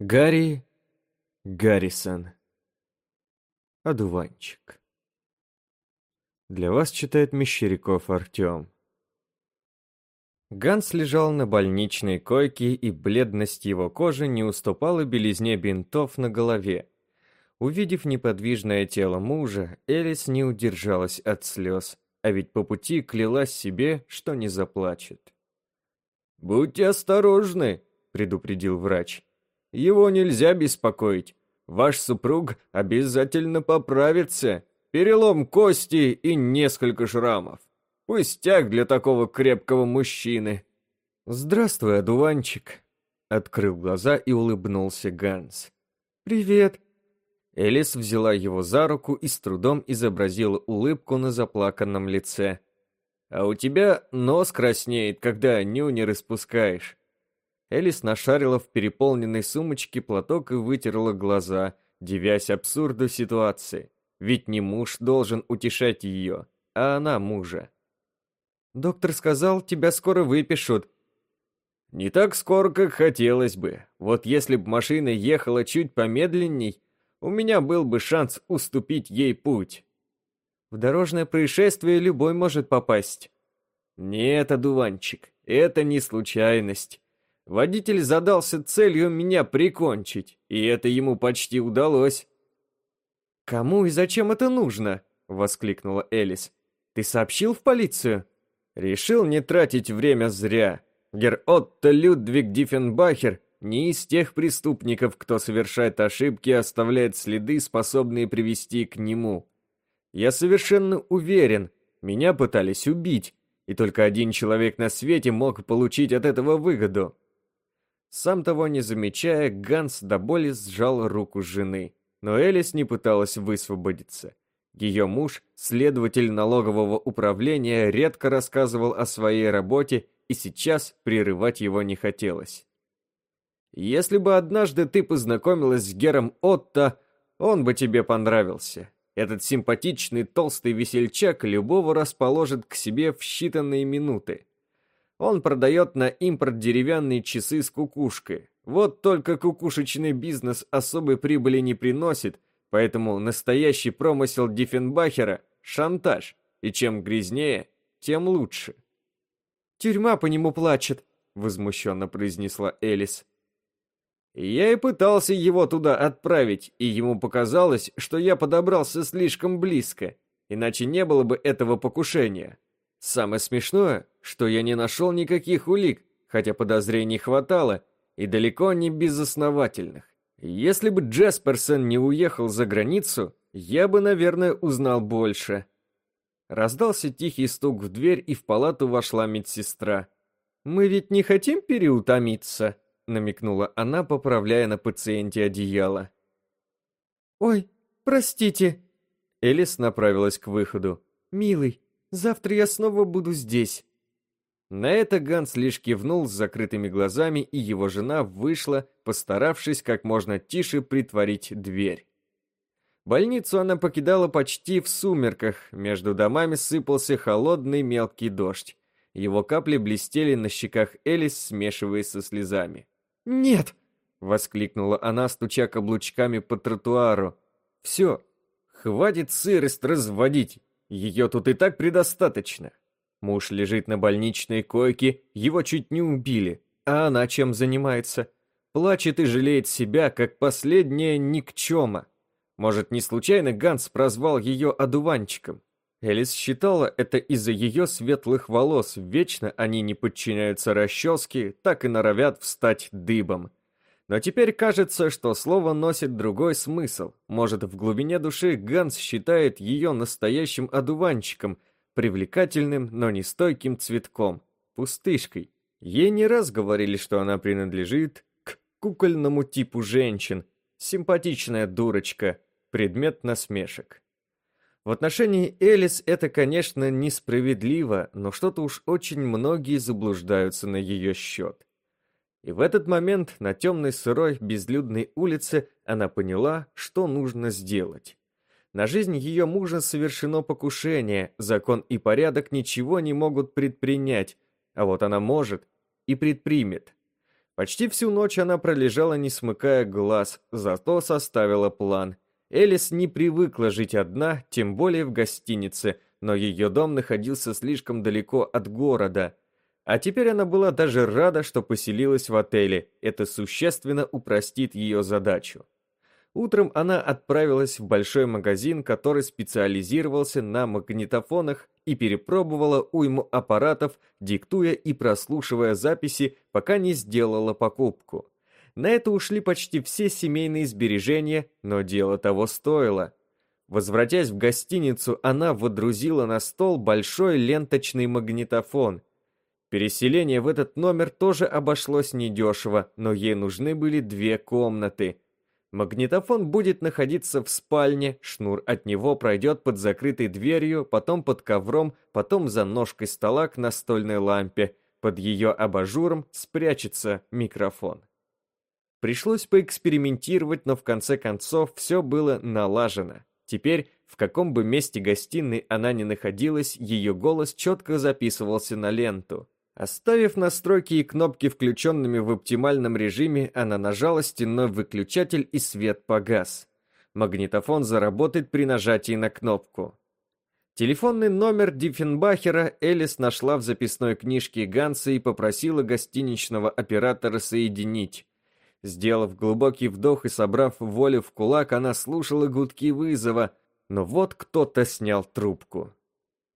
Гарри Гаррисон. Одуванчик. Для вас читает Мещеряков Артем. Ганс лежал на больничной койке, и бледность его кожи не уступала белизне бинтов на голове. Увидев неподвижное тело мужа, Элис не удержалась от слез, а ведь по пути клялась себе, что не заплачет. «Будьте осторожны», — предупредил врач. Его нельзя беспокоить. Ваш супруг обязательно поправится. Перелом кости и несколько шрамов. Пустяк для такого крепкого мужчины. Здравствуй, одуванчик. Открыл глаза и улыбнулся Ганс. Привет. Элис взяла его за руку и с трудом изобразила улыбку на заплаканном лице. А у тебя нос краснеет, когда нюни распускаешь. Элис нашарила в переполненной сумочке платок и вытерла глаза, девясь абсурду ситуации. Ведь не муж должен утешать ее, а она мужа. «Доктор сказал, тебя скоро выпишут». «Не так скоро, как хотелось бы. Вот если бы машина ехала чуть помедленней, у меня был бы шанс уступить ей путь». «В дорожное происшествие любой может попасть». «Нет, одуванчик, это не случайность. Водитель задался целью меня прикончить, и это ему почти удалось. «Кому и зачем это нужно?» — воскликнула Элис. «Ты сообщил в полицию?» «Решил не тратить время зря. Гер Отто Людвиг Диффенбахер не из тех преступников, кто совершает ошибки и оставляет следы, способные привести к нему. Я совершенно уверен, меня пытались убить, и только один человек на свете мог получить от этого выгоду. Сам того не замечая, Ганс до боли сжал руку жены, но Элис не пыталась высвободиться. Ее муж, следователь налогового управления, редко рассказывал о своей работе, и сейчас прерывать его не хотелось. «Если бы однажды ты познакомилась с Гером Отто, он бы тебе понравился. Этот симпатичный толстый весельчак любого расположит к себе в считанные минуты. Он продает на импорт деревянные часы с кукушкой. Вот только кукушечный бизнес особой прибыли не приносит, поэтому настоящий промысел Диффенбахера – шантаж, и чем грязнее, тем лучше. «Тюрьма по нему плачет», – возмущенно произнесла Элис. Я и пытался его туда отправить, и ему показалось, что я подобрался слишком близко, иначе не было бы этого покушения. Самое смешное, что я не нашел никаких улик, хотя подозрений хватало, и далеко не безосновательных. Если бы Джесперсон не уехал за границу, я бы, наверное, узнал больше. Раздался тихий стук в дверь, и в палату вошла медсестра. «Мы ведь не хотим переутомиться», — намекнула она, поправляя на пациенте одеяло. «Ой, простите». Элис направилась к выходу. «Милый, Завтра я снова буду здесь». На это Ганс лишь кивнул с закрытыми глазами, и его жена вышла, постаравшись как можно тише притворить дверь. Больницу она покидала почти в сумерках, между домами сыпался холодный мелкий дождь. Его капли блестели на щеках Элис, смешиваясь со слезами. «Нет!» — воскликнула она, стуча каблучками по тротуару. «Все, хватит сырость разводить, ее тут и так предостаточно. Муж лежит на больничной койке, его чуть не убили. А она чем занимается? Плачет и жалеет себя, как последняя никчема. Может, не случайно Ганс прозвал ее одуванчиком? Элис считала это из-за ее светлых волос, вечно они не подчиняются расческе, так и норовят встать дыбом. Но теперь кажется, что слово носит другой смысл. Может, в глубине души Ганс считает ее настоящим одуванчиком, привлекательным, но не стойким цветком, пустышкой. Ей не раз говорили, что она принадлежит к кукольному типу женщин, симпатичная дурочка, предмет насмешек. В отношении Элис это, конечно, несправедливо, но что-то уж очень многие заблуждаются на ее счет. И в этот момент на темной сырой безлюдной улице она поняла, что нужно сделать. На жизнь ее мужа совершено покушение, закон и порядок ничего не могут предпринять, а вот она может и предпримет. Почти всю ночь она пролежала, не смыкая глаз, зато составила план. Элис не привыкла жить одна, тем более в гостинице, но ее дом находился слишком далеко от города. А теперь она была даже рада, что поселилась в отеле. Это существенно упростит ее задачу. Утром она отправилась в большой магазин, который специализировался на магнитофонах и перепробовала уйму аппаратов, диктуя и прослушивая записи, пока не сделала покупку. На это ушли почти все семейные сбережения, но дело того стоило. Возвратясь в гостиницу, она водрузила на стол большой ленточный магнитофон. Переселение в этот номер тоже обошлось недешево, но ей нужны были две комнаты – Магнитофон будет находиться в спальне, шнур от него пройдет под закрытой дверью, потом под ковром, потом за ножкой стола к настольной лампе. Под ее абажуром спрячется микрофон. Пришлось поэкспериментировать, но в конце концов все было налажено. Теперь, в каком бы месте гостиной она ни находилась, ее голос четко записывался на ленту. Оставив настройки и кнопки включенными в оптимальном режиме, она нажала стенной выключатель и свет погас. Магнитофон заработает при нажатии на кнопку. Телефонный номер Диффенбахера Элис нашла в записной книжке Ганса и попросила гостиничного оператора соединить. Сделав глубокий вдох и собрав волю в кулак, она слушала гудки вызова, но вот кто-то снял трубку.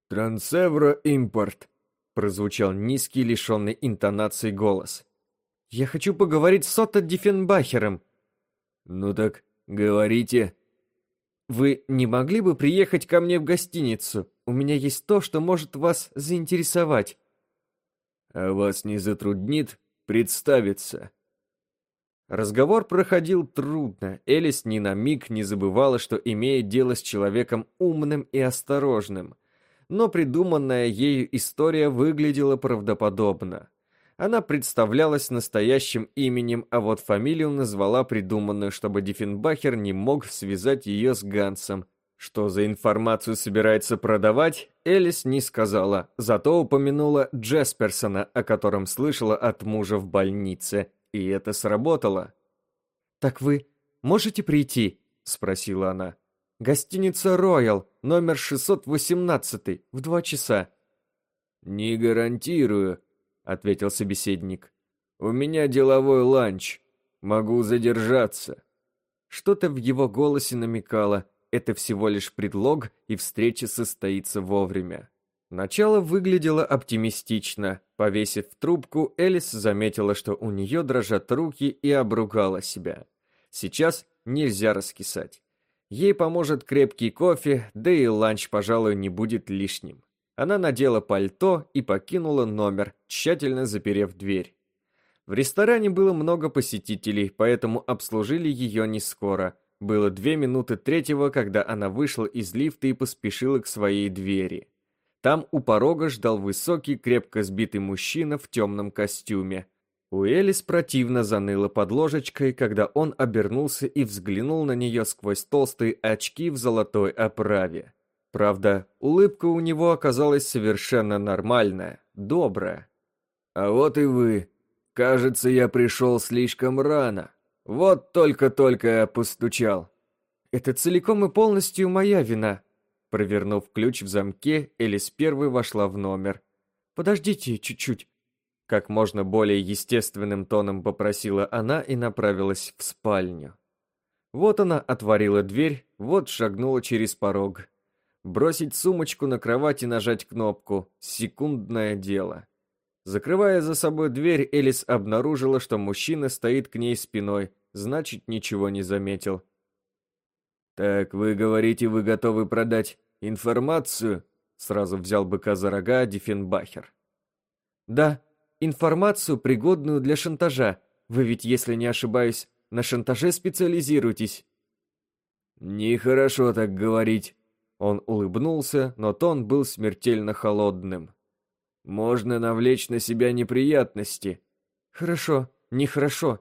«Трансевро Импорт», прозвучал низкий, лишенный интонации голос. «Я хочу поговорить с Отто Диффенбахером». «Ну так, говорите». «Вы не могли бы приехать ко мне в гостиницу? У меня есть то, что может вас заинтересовать». «А вас не затруднит представиться?» Разговор проходил трудно. Элис ни на миг не забывала, что имеет дело с человеком умным и осторожным но придуманная ею история выглядела правдоподобно. Она представлялась настоящим именем, а вот фамилию назвала придуманную, чтобы Диффенбахер не мог связать ее с Гансом. Что за информацию собирается продавать, Элис не сказала, зато упомянула Джесперсона, о котором слышала от мужа в больнице, и это сработало. «Так вы можете прийти?» — спросила она. Гостиница «Роял», номер 618, в два часа». «Не гарантирую», — ответил собеседник. «У меня деловой ланч. Могу задержаться». Что-то в его голосе намекало. Это всего лишь предлог, и встреча состоится вовремя. Начало выглядело оптимистично. Повесив трубку, Элис заметила, что у нее дрожат руки и обругала себя. Сейчас нельзя раскисать. Ей поможет крепкий кофе, да и ланч, пожалуй, не будет лишним. Она надела пальто и покинула номер, тщательно заперев дверь. В ресторане было много посетителей, поэтому обслужили ее не скоро. Было две минуты третьего, когда она вышла из лифта и поспешила к своей двери. Там у порога ждал высокий, крепко сбитый мужчина в темном костюме. У Элис противно заныло под ложечкой, когда он обернулся и взглянул на нее сквозь толстые очки в золотой оправе. Правда, улыбка у него оказалась совершенно нормальная, добрая. «А вот и вы. Кажется, я пришел слишком рано. Вот только-только постучал». «Это целиком и полностью моя вина». Провернув ключ в замке, Элис первой вошла в номер. «Подождите чуть-чуть, как можно более естественным тоном попросила она и направилась в спальню. Вот она отворила дверь, вот шагнула через порог. Бросить сумочку на кровать и нажать кнопку – секундное дело. Закрывая за собой дверь, Элис обнаружила, что мужчина стоит к ней спиной, значит, ничего не заметил. «Так, вы говорите, вы готовы продать информацию?» Сразу взял быка за рога Диффенбахер. «Да», информацию, пригодную для шантажа. Вы ведь, если не ошибаюсь, на шантаже специализируетесь». «Нехорошо так говорить». Он улыбнулся, но тон был смертельно холодным. «Можно навлечь на себя неприятности». «Хорошо, нехорошо.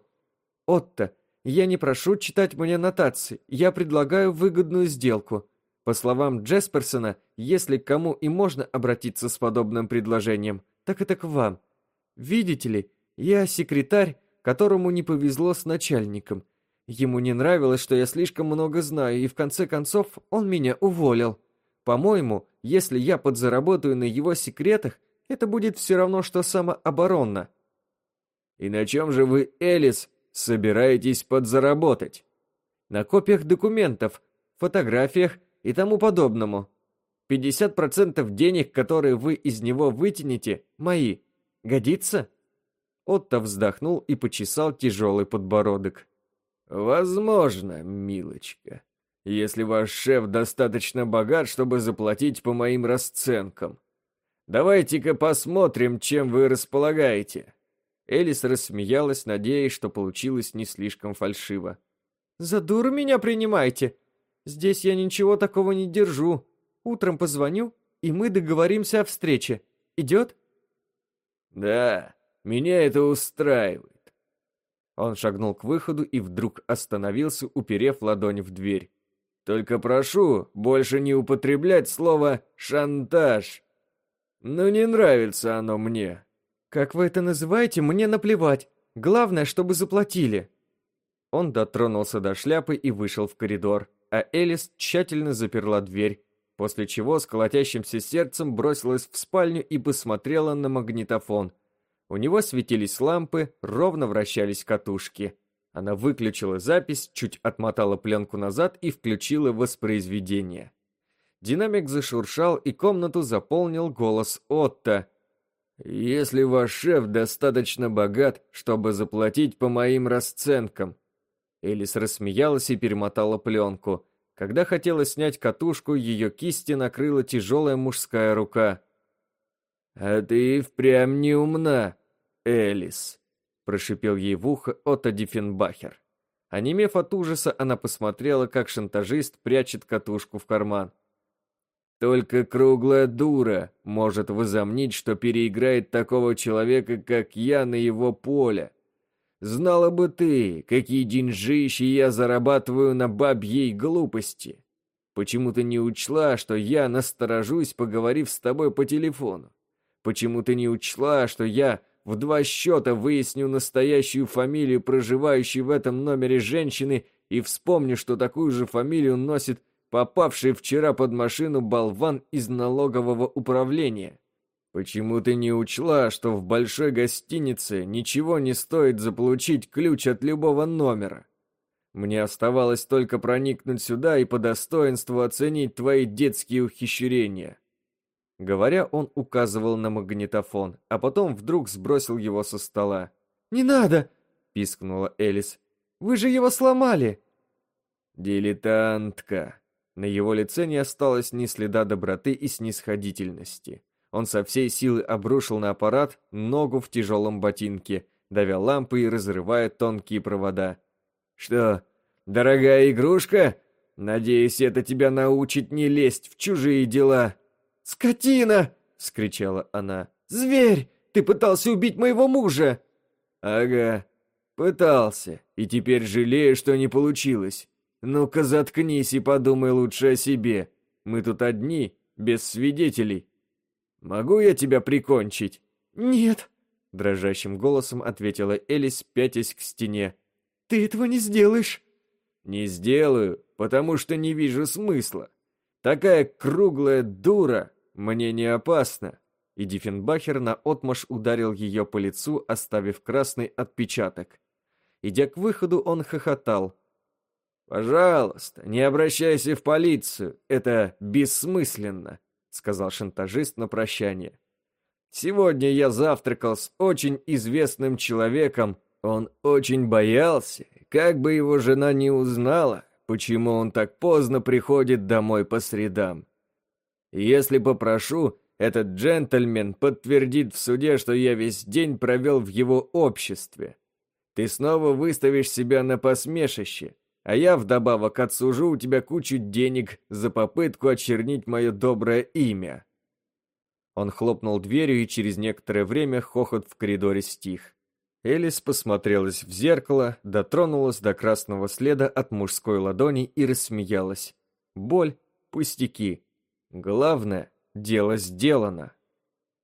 Отто, я не прошу читать мне нотации, я предлагаю выгодную сделку. По словам Джесперсона, если к кому и можно обратиться с подобным предложением, так это к вам. Видите ли, я секретарь, которому не повезло с начальником. Ему не нравилось, что я слишком много знаю, и в конце концов он меня уволил. По-моему, если я подзаработаю на его секретах, это будет все равно, что самооборонно. И на чем же вы, Элис, собираетесь подзаработать? На копиях документов, фотографиях и тому подобному. 50% денег, которые вы из него вытянете, мои. Годится? Отто вздохнул и почесал тяжелый подбородок. Возможно, милочка, если ваш шеф достаточно богат, чтобы заплатить по моим расценкам. Давайте-ка посмотрим, чем вы располагаете. Элис рассмеялась, надеясь, что получилось не слишком фальшиво. «За дуру меня принимайте. Здесь я ничего такого не держу. Утром позвоню, и мы договоримся о встрече. Идет?» «Да, меня это устраивает». Он шагнул к выходу и вдруг остановился, уперев ладонь в дверь. «Только прошу больше не употреблять слово «шантаж». Ну, не нравится оно мне». «Как вы это называете, мне наплевать. Главное, чтобы заплатили». Он дотронулся до шляпы и вышел в коридор, а Элис тщательно заперла дверь, после чего с колотящимся сердцем бросилась в спальню и посмотрела на магнитофон. У него светились лампы, ровно вращались катушки. Она выключила запись, чуть отмотала пленку назад и включила воспроизведение. Динамик зашуршал, и комнату заполнил голос Отто. «Если ваш шеф достаточно богат, чтобы заплатить по моим расценкам». Элис рассмеялась и перемотала пленку. Когда хотела снять катушку, ее кисти накрыла тяжелая мужская рука. «А ты впрямь не умна, Элис», — прошипел ей в ухо Отто Диффенбахер. Онемев от ужаса, она посмотрела, как шантажист прячет катушку в карман. Только круглая дура может возомнить, что переиграет такого человека, как я, на его поле. Знала бы ты, какие деньжищи я зарабатываю на бабьей глупости. Почему ты не учла, что я насторожусь, поговорив с тобой по телефону? Почему ты не учла, что я в два счета выясню настоящую фамилию проживающей в этом номере женщины и вспомню, что такую же фамилию носит попавший вчера под машину болван из налогового управления. Почему ты не учла, что в большой гостинице ничего не стоит заполучить ключ от любого номера? Мне оставалось только проникнуть сюда и по достоинству оценить твои детские ухищрения. Говоря, он указывал на магнитофон, а потом вдруг сбросил его со стола. «Не надо!» — пискнула Элис. «Вы же его сломали!» «Дилетантка!» На его лице не осталось ни следа доброты и снисходительности. Он со всей силы обрушил на аппарат ногу в тяжелом ботинке, давя лампы и разрывая тонкие провода. «Что, дорогая игрушка? Надеюсь, это тебя научит не лезть в чужие дела». «Скотина!» — скричала она. «Зверь! Ты пытался убить моего мужа!» «Ага, пытался, и теперь жалею, что не получилось. «Ну-ка заткнись и подумай лучше о себе. Мы тут одни, без свидетелей. Могу я тебя прикончить?» «Нет», — дрожащим голосом ответила Элис, пятясь к стене. «Ты этого не сделаешь». «Не сделаю, потому что не вижу смысла. Такая круглая дура мне не опасна». И Диффенбахер наотмашь ударил ее по лицу, оставив красный отпечаток. Идя к выходу, он хохотал, «Пожалуйста, не обращайся в полицию, это бессмысленно», сказал шантажист на прощание. «Сегодня я завтракал с очень известным человеком. Он очень боялся, как бы его жена не узнала, почему он так поздно приходит домой по средам. Если попрошу, этот джентльмен подтвердит в суде, что я весь день провел в его обществе. Ты снова выставишь себя на посмешище, а я вдобавок отсужу у тебя кучу денег за попытку очернить мое доброе имя». Он хлопнул дверью, и через некоторое время хохот в коридоре стих. Элис посмотрелась в зеркало, дотронулась до красного следа от мужской ладони и рассмеялась. Боль, пустяки. Главное, дело сделано.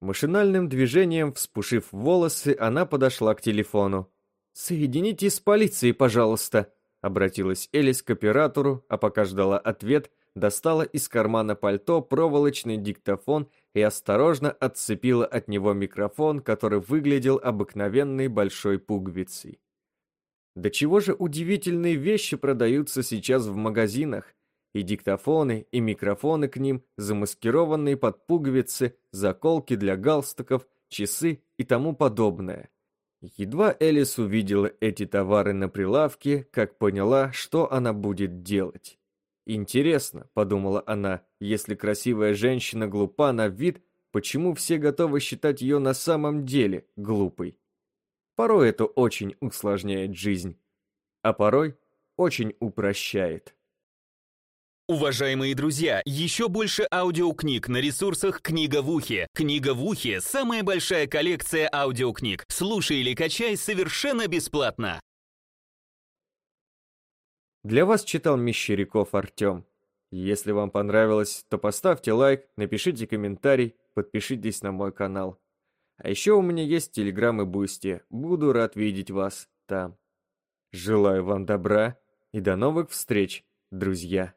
Машинальным движением, вспушив волосы, она подошла к телефону. «Соедините с полицией, пожалуйста», — обратилась Элис к оператору, а пока ждала ответ, достала из кармана пальто проволочный диктофон и осторожно отцепила от него микрофон, который выглядел обыкновенной большой пуговицей. До чего же удивительные вещи продаются сейчас в магазинах, и диктофоны, и микрофоны к ним, замаскированные под пуговицы, заколки для галстуков, часы и тому подобное. Едва Элис увидела эти товары на прилавке, как поняла, что она будет делать. «Интересно», — подумала она, — «если красивая женщина глупа на вид, почему все готовы считать ее на самом деле глупой?» Порой это очень усложняет жизнь, а порой очень упрощает. Уважаемые друзья, еще больше аудиокниг на ресурсах «Книга в ухе». «Книга в ухе» — самая большая коллекция аудиокниг. Слушай или качай совершенно бесплатно. Для вас читал Мещеряков Артем. Если вам понравилось, то поставьте лайк, напишите комментарий, подпишитесь на мой канал. А еще у меня есть телеграм и бусти. Буду рад видеть вас там. Желаю вам добра и до новых встреч, друзья.